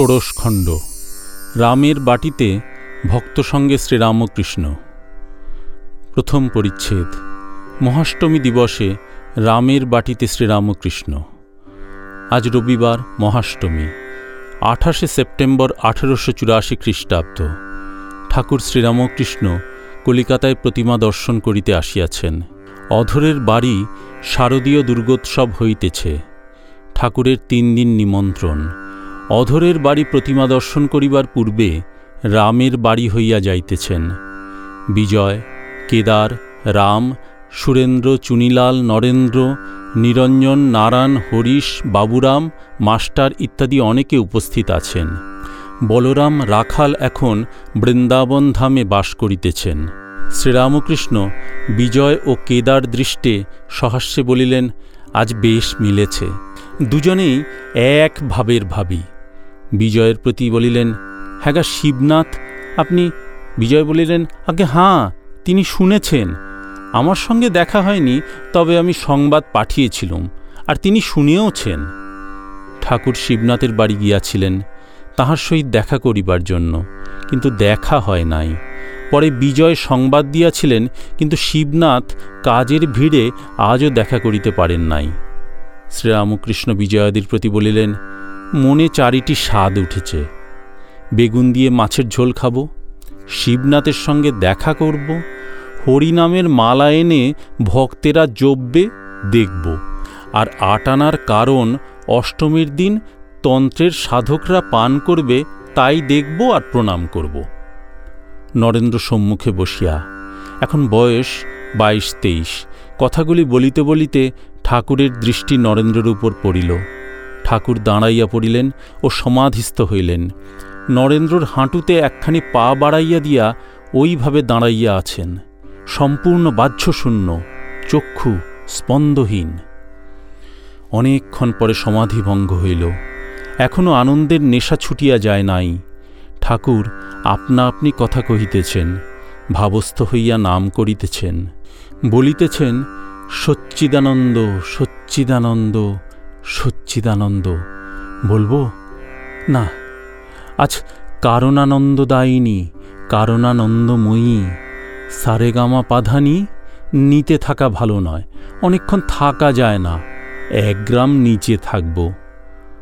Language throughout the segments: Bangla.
ষোড়শখণ্ড রামের বাটিতে ভক্ত সঙ্গে শ্রীরামকৃষ্ণ। প্রথম পরিচ্ছেদ। মহাষ্টমী দিবসে রামের বাটিতে শ্রীরামকৃষ্ণ। আজ রবিবার মহাষ্টমী, আঠাশে সেপ্টেম্বর আঠেরোশো চুরাশি খ্রিস্টাব্দ। ঠাকুর শ্রীরামকৃষ্ণ কলিকাতায় প্রতিমা দর্শন করিতে আসিয়াছেন। অধরের বাড়ি শারদীয় দুর্গোৎসব হইতেছে। ঠাকুরের তিন দিন নিমন্ত্রণ। অধরের বাড়ি প্রতিমা দর্শন করিবার পূর্বে রামের বাড়ি হইয়া যাইতেছেন। বিজয়, কেদার, রাম, সুরেন্দ্র, চুনিলাল, নরেন্দ্র, নিরঞ্জন, নারায়ণ, হরিশ, বাবুরাম, মাস্টার ইত্যাদি অনেকে উপস্থিত আছেন। বলরাম, রাখাল এখন বৃন্দাবন ধামে বাস করিতেছেন। শ্রীরামকৃষ্ণ বিজয় ও কেদার দৃষ্টে সহাস্যে বলিলেন, আজ বেশ মিলেছে। দুজনেই এক ভাবের ভাবি। বিজয়ের প্রতি বলিলেন হ্যাঁ শিবনাথ, আপনি বিজয় বলিলেন আগে হাঁ, তিনি শুনেছেন। আমার সঙ্গে দেখা হয়নি, তবে আমি সংবাদ পাঠিয়েছিলুম, আর তিনি শুনেওছেন ঠাকুর শিবনাথের বাড়ি গিয়াছিলেন, তাহার সহিত দেখা করিবার জন্য, কিন্তু দেখা হয় নাই। পরে বিজয় সংবাদ দিয়াছিলেন, কিন্তু শিবনাথ কাজের ভিড়ে আজও দেখা করিতে পারেন নাই। শ্রীরামকৃষ্ণ বিজয়াদির প্রতি বলিলেন মনে চারিটি স্বাদ উঠেছে। বেগুন দিয়ে মাছের ঝোল খাব, শিবনাথের সঙ্গে দেখা করব, হরিনামের মালা এনে ভক্তেরা জব্বে দেখব। আর আটানার কারণ, অষ্টমীর দিন তন্ত্রের সাধকরা পান করবে, তাই দেখব আর প্রণাম করব। নরেন্দ্র সম্মুখে বসিয়া, এখন বয়স বাইশ তেইশ, কথাগুলি বলিতে বলিতে ঠাকুরের দৃষ্টি নরেন্দ্রের উপর পড়িল। ঠাকুর দাঁড়াইয়া পড়িলেন ও সমাধিস্থ হইলেন। নরেন্দ্রর হাঁটুতে একখানি পা বাড়াইয়া দিয়া ওইভাবে দাঁড়াইয়া আছেন। সম্পূর্ণ বাহ্যশূন্য, চক্ষু স্পন্দহীন। অনেকক্ষণ পরে সমাধি ভঙ্গ হইল। এখনও আনন্দের নেশা ছুটিয়া যায় নাই। ঠাকুর আপনা আপনি কথা কহিতেছেন, ভাবস্থ হইয়া নাম করিতেছেন। বলিতেছেন, সচ্চিদানন্দ সচ্চিদানন্দ সচ্চিদানন্দ। বলব, না, আজ কারণানন্দদায়িনী, কারণানন্দময়ী, সারেগামা পাধানি নিতে থাকা ভালো নয়, অনেকক্ষণ থাকা যায় না, এক গ্রাম নিচে থাকব।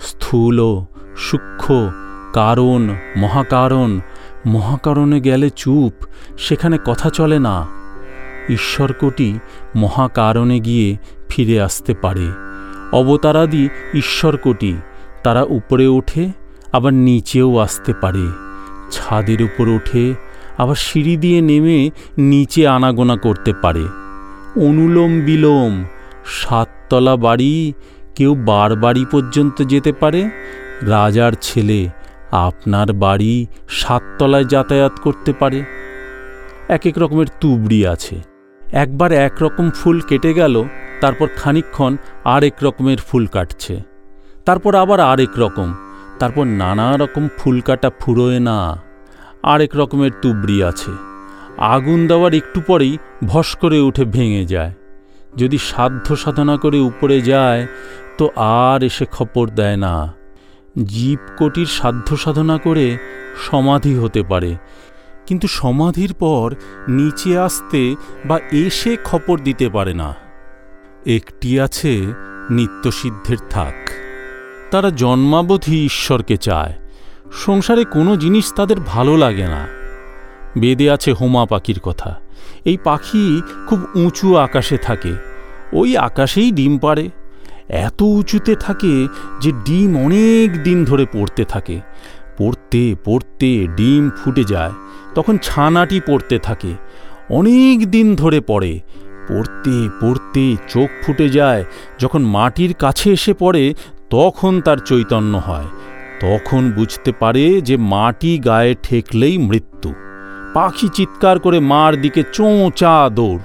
স্থূল, সূক্ষ্ম, কারণ, মহাকারণ, মহাকারণে গেলে চুপ, সেখানে কথা চলে না। ঈশ্বরকোটি মহাকারণে গিয়ে ফিরে আসতে পারে। অবতারাদি ঈশ্বরকোটি তারা উপরে ওঠে, আবার নিচেও আসতে পারে। ছাদের উপর ওঠে, আবার সিঁড়ি দিয়ে নেমে নিচে আনাগোনা করতে পারে। অনুলোম বিলোম, সাততলা বাড়ি, কেউ বার বাড়ি পর্যন্ত যেতে পারে। রাজার ছেলে আপনার বাড়ি সাততলায় যাতায়াত করতে পারে। এক এক রকমের তুবড়ি আছে। একবার একরকম ফুল কেটে গেল, তারপর খানিক্ষণ আরেক রকমের ফুল কাটছে। তারপর আবার আরেক রকম, তারপর নানা রকম ফুল কাটা ফুরোয় না। আরেক রকমের তুবড়ি আছে। আগুন দেওয়ার একটু পরেই ভস করে উঠে ভেঙে যায়। যদি সাধ্য সাধনা করে উপরে যায়, তো আর এসে খপর দেয় না। জীবকোটির সাধ্য সাধনা করে সমাধি হতে পারে। কিন্তু সমাধির পর নিচে আসতে বা এসে খপর দিতে পারে না। একটি আছে নিত্যসিদ্ধের থাক। তারা জন্মাবধি ঈশ্বরকে চায়। সংসারে কোনো জিনিস তাদের ভালো লাগে না। বেদে আছে হোমা পাখির কথা। এই পাখি খুব উঁচু আকাশে থাকে। ওই আকাশেই ডিম পাড়ে। এত উঁচুতে থাকে যে ডিম অনেক দিন ধরে পড়তে থাকে। পড়তে পড়তে ডিম ফুটে যায়, তখন ছানাটি পড়তে থাকে। অনেক দিন ধরে পড়ে। পড়তে পড়তে চোখ ফুটে যায়, যখন মাটির কাছে এসে পড়ে, তখন তার চৈতন্য হয়। তখন বুঝতে পারে যে মাটি গায়ে ঠেকলেই মৃত্যু। পাখি চিৎকার করে মার দিকে চোঁচা দৌড়।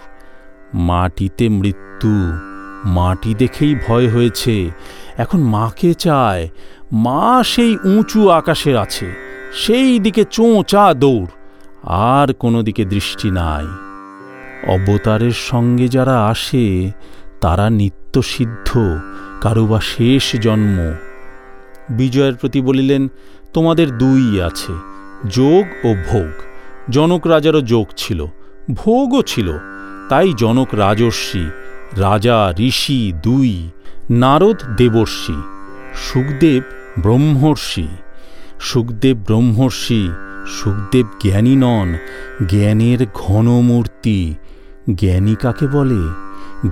মাটিতে মৃত্যু। মাটি দেখেই ভয় হয়েছে। এখন মাকে চায়। মা সেই উঁচু আকাশে আছে, সেই দিকে চোঁচা দৌড়, আর কোনো দিকে দৃষ্টি নাই। অবতারের সঙ্গে যারা আসে, তারা নিত্যসিদ্ধ কারও বা শেষ জন্ম। বিজয়ের প্রতি বলিলেন, তোমাদের দুই আছে, যোগ ও ভোগ। জনক রাজারও যোগ ছিল, ভোগও ছিল, তাই জনক রাজর্ষি, রাজা ঋষি দুই, নারদ দেবর্ষি। সুখদেব ব্রহ্মর্ষি। সুখদেব ব্রহ্মর্ষি, সুখদেব জ্ঞানী নন, জ্ঞানের ঘনমূর্তি। জ্ঞানী কাকে বলে?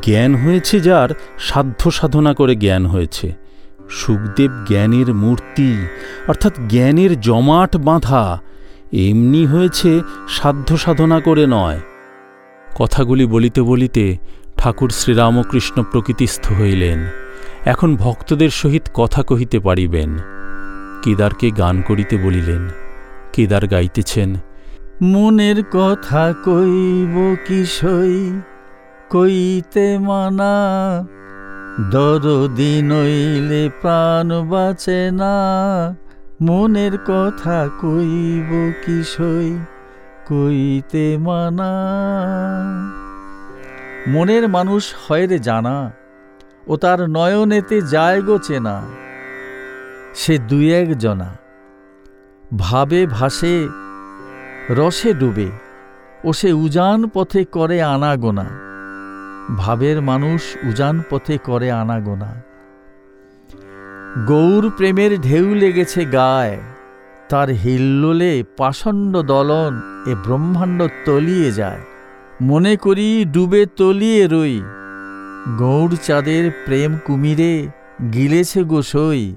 জ্ঞান হয়েছে যার সাধ্য সাধনা করে জ্ঞান হয়েছে। সুখদেব জ্ঞানের মূর্তি, অর্থাৎ জ্ঞানের জমাট বাঁধা। এমনি হয়েছে সাধ্য সাধনা করে নয়। কথাগুলি বলিতে বলিতে ঠাকুর শ্রীরামকৃষ্ণ প্রকৃতিস্থ হইলেন। এখন ভক্তদের সহিত কথা কহিতে পারিবেন। কেদারকে গান করিতে বলিলেন, কেদার গাইতেছেন। মনের কথা কইব কিসই কইতে মানা, দরদি নইলে প্রাণ বাঁচে না। মনের কথা কইব কিসই কইতে মানা মনের মানুষ হয় রে জানা, ও তার নয়নেতে যায় গো চেনা। সে দুই এক জনা, ভাবে ভাসে, রসে ডুবে, ও সে উজান পথে করে আনাগোনা ভাবের মানুষ উজান পথে করে আনাগোনা গৌর প্রেমের ঢেউ লেগেছে গায়, তার হিল্লোলে পাষণ্ড দলন এ ব্রহ্মাণ্ড তলিয়ে যায়। মনে করি ডুবে তলিয়ে রই। গৌর চাঁদের প্রেম কুমিরে গিলেছে গোসই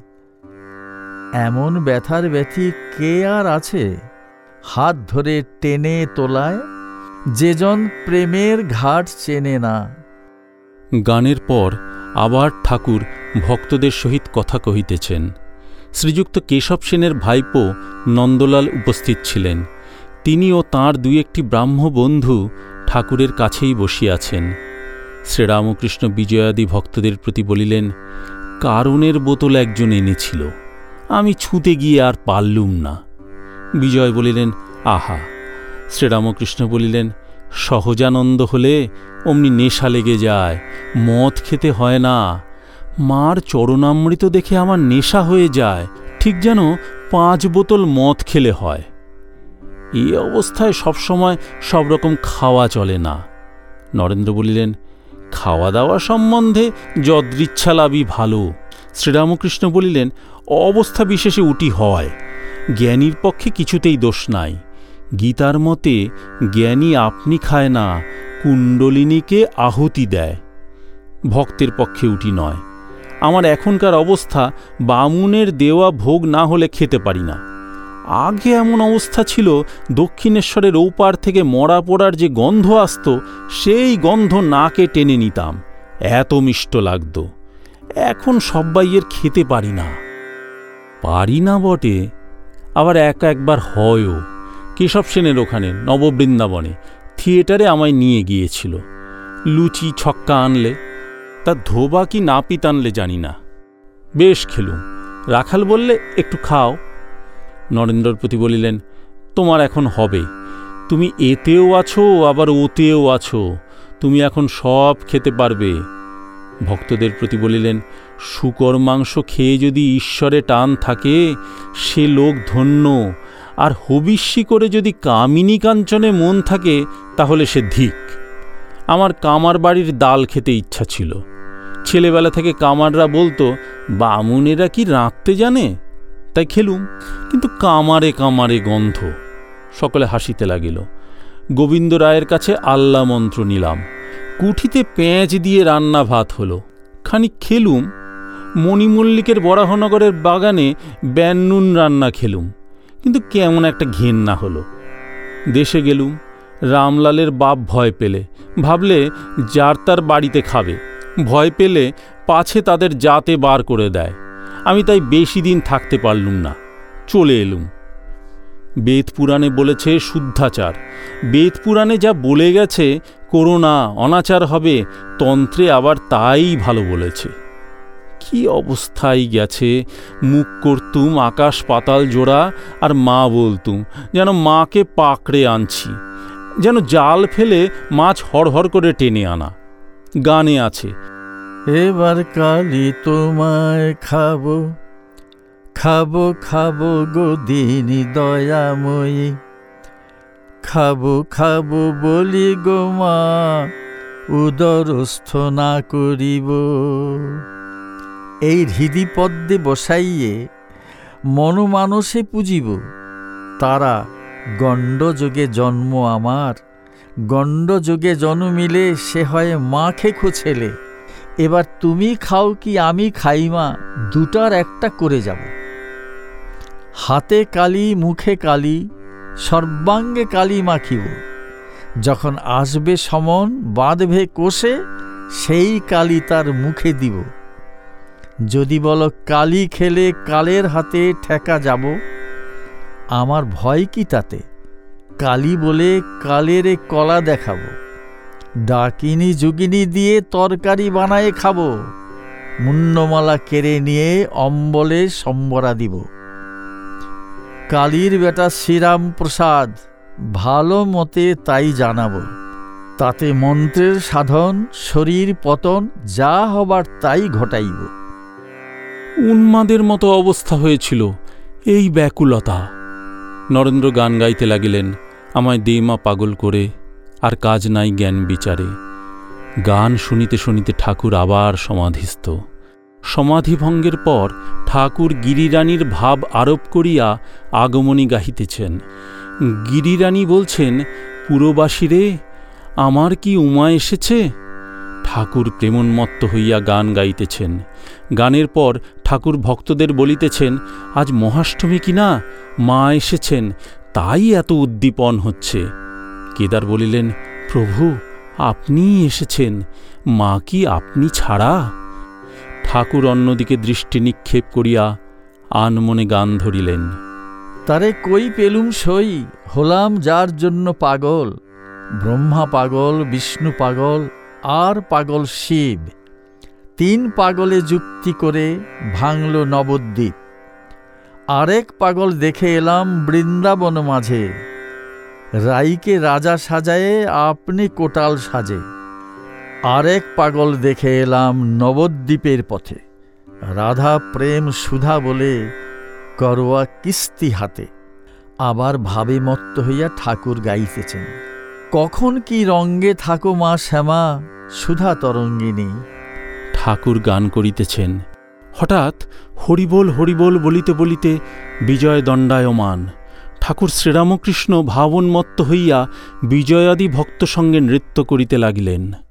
এমন ব্যথার ব্যথি কে আর আছে? হাত ধরে টেনে তোলায়, যেজন প্রেমের ঘাট চেনে না। গানের পর আবার ঠাকুর ভক্তদের সহিত কথা কহিতেছেন। শ্রীযুক্ত কেশব সেনের ভাইপো নন্দলাল উপস্থিত ছিলেন। তিনিও তাঁর দুই একটি ব্রাহ্ম বন্ধু ঠাকুরের কাছেই বসিয়াছেন। শ্রীরামকৃষ্ণ বিজয়াদি ভক্তদের প্রতি বলিলেন, কারণের বোতল একজন এনেছিল, আমি ছুঁতে গিয়ে আর পারলুম না। বিজয় বলিলেন, আহা! শ্রীরামকৃষ্ণ বলিলেন, সহজানন্দ হলে অমনি নেশা লেগে যায়, মদ খেতে হয় না। মার চরণামৃত দেখে আমার নেশা হয়ে যায়, ঠিক যেন পাঁচ বোতল মদ খেলে হয়। এই অবস্থায় সবসময় সব রকম খাওয়া চলে না। নরেন্দ্র বলিলেন খাওয়া দাওয়া সম্বন্ধে যদৃচ্ছা লাভই ভালো। শ্রীরামকৃষ্ণ বলিলেন, অবস্থা বিশেষে উটি হয়। জ্ঞানীর পক্ষে কিছুতেই দোষ নাই। গীতার মতে, জ্ঞানী আপনি খায় না, কুণ্ডলিনীকে আহুতি দেয়। ভক্তের পক্ষে উটি নয়। আমার এখনকার অবস্থা বামুনের দেওয়া ভোগ না হলে খেতে পারি না। আগে এমন অবস্থা ছিল, দক্ষিণেশ্বরের ওপার থেকে মরা পোড়ার যে গন্ধ আসত, সেই গন্ধ নাকে টেনে নিতাম। এত মিষ্ট লাগত। এখন সব্বাইয়ের খেতে পারি না। পারি না বটে। আবার এক একবার হয়ও। কেশব সেনের ওখানে, নববৃন্দাবনে, থিয়েটারে আমায় নিয়ে গিয়েছিল। লুচি, ছক্কা আনলে। তা ধোবা কি নাপিত আনলে জানি না। বেশ খেলুম। রাখাল বললে, একটু খাও। নরেন্দ্রর প্রতি বলিলেন, তোমার এখন হবে। তুমি এতেও আছো, আবার ওতেও আছো। তুমি এখন সব খেতে পারবে। ভক্তদের প্রতি বলিলেন, শুকর মাংস খেয়ে যদি ঈশ্বরে টান থাকে, সে লোক ধন্য। আর হবিষ্যি করে যদি কামিনী কাঞ্চনে মন থাকে, তাহলে সে ধিক। আমার কামার বাড়ির ডাল খেতে ইচ্ছা ছিল। ছেলেবেলা থেকে কামাররা বলতো, বামুনেরা কি রাঁধতে জানে? তাই খেলুম, কিন্তু কামারে কামারে গন্ধ। সকলে হাসিতে লাগিল। গোবিন্দ রায়ের কাছে আল্লা মন্ত্র নিলাম। কুঠিতে পেঁয়াজ দিয়ে রান্না ভাত হলো। খানিক খেলুম, মণিমল্লিকের বরাহনগরের বাগানে ব্যান্নুন রান্না খেলুম, কিন্তু কেমন একটা ঘেন্না হলো। দেশে গেলুম, রামলালের বাপ ভয় পেলে। ভাবলে যার তার বাড়িতে খাবে। ভয় পেলে পাছে তাদের জাতে বার করে দেয়। আমি তাই বেশি দিন থাকতে পারলুম না। চলে এলুম। বেদ পুরাণে বলেছে শুদ্ধাচার। বেদ পুরাণে যা বলে গেছে করোনা অনাচার হবে, তন্ত্রে আবার তাই ভালো বলেছে। কি অবস্থায় গেছে? মুখ করতুম, আকাশ পাতাল জোড়া, আর মা বলতুম, যেন মাকে পাকড়ে আনছি। যেন জাল ফেলে মাছ হড়হড় করে টেনে আনা। গানে আছে এবার কালি তোমায় খাব। খাব খাব গো দিন দয়াময়ী। খাব খাব বলি গো মা, উদরস্থ না করিব। এই হৃদি পদ্মে বসাইয়ে মনমানসে পুজিব। তারা গণ্ডযোগে জন্ম আমার, গণ্ডযোগে জন্মিলে সে হয় মা খেখো ছেলে এবার তুমি খাও কি আমি খাই মা, দুটার একটা করে যাব। হাতে কালি, মুখে কালি, সর্বাঙ্গে কালি মাখিব। যখন আসবে সমন, বাঁধবে কোষে, সেই কালি তার মুখে দিব। যদি বলো কালি খেলে কালের হাতে ঠেকা যাব, আমার ভয় কি তাতে? কালি বলে কালের কলা দেখাবো। ডাকিনি জুগিনি দিয়ে তরকারি বানায়ে খাব। মুন্নমালা কেড়ে নিয়ে অম্বলে সম্বরা দিব। কালীর বেটা শ্রীরাম প্রসাদ ভালো মতে তাই জানাব। তাতে মন্ত্রের সাধন, শরীর পতন, যা হবার তাই ঘটাইব। উন্মাদের মতো অবস্থা হয়েছিল এই ব্যাকুলতা। নরেন্দ্র গান গাইতে লাগিলেন, আমায় দে মা পাগল করে আর কাজ নাই জ্ঞান বিচারে। গান শুনিতে শুনিতে ঠাকুর আবার সমাধিস্থ। সমাধিভঙ্গের পর ঠাকুর গিরিরানীর ভাব আরোপ করিয়া আগমনী গাহিতেছেন। গিরিরানী বলছেন পুরবাসীরে আমার কি উমা এসেছে? ঠাকুর প্রেমোন্মত্ত হইয়া গান গাইতেছেন। গানের পর ঠাকুর ভক্তদের বলিতেছেন, আজ মহাষ্টমী কিনা? মা এসেছেন, তাই এত উদ্দীপন হচ্ছে। কেদার বলিলেন, প্রভু আপনিই এসেছেন, মা কি আপনি ছাড়া? ঠাকুর অন্যদিকে দৃষ্টি নিক্ষেপ করিয়া আনমনে গান ধরিলেন। তারে কই পেলুম সই? হলাম যার জন্য পাগল। ব্রহ্মা পাগল, বিষ্ণু পাগল, আর পাগল শিব। তিন পাগলে যুক্তি করে ভাঙল নবদ্বীপ। আরেক পাগল দেখে এলাম বৃন্দাবন মাঝে। রাইকে রাজা সাজায়ে আপনি কোটাল সাজে। আরেক পাগল দেখে এলাম নবদ্বীপের পথে। রাধা প্রেম সুধা বলে, করোয়া কিস্তি হাতে। আবার ভাবে মত্ত হইয়া ঠাকুর গাইতেছেন, কখন কি রঙ্গে থাকো মা শ্যামা, সুধা তরঙ্গিনী। ঠাকুর গান করিতেছেন। হঠাৎ হরিবোল হরিবোল বলিতে বলিতে বিজয় দণ্ডায়মান ঠাকুর শ্রীরামকৃষ্ণ ভাবন্মত্ত হইয়া বিজয়াদি ভক্ত সঙ্গে নৃত্য করিতে লাগিলেন।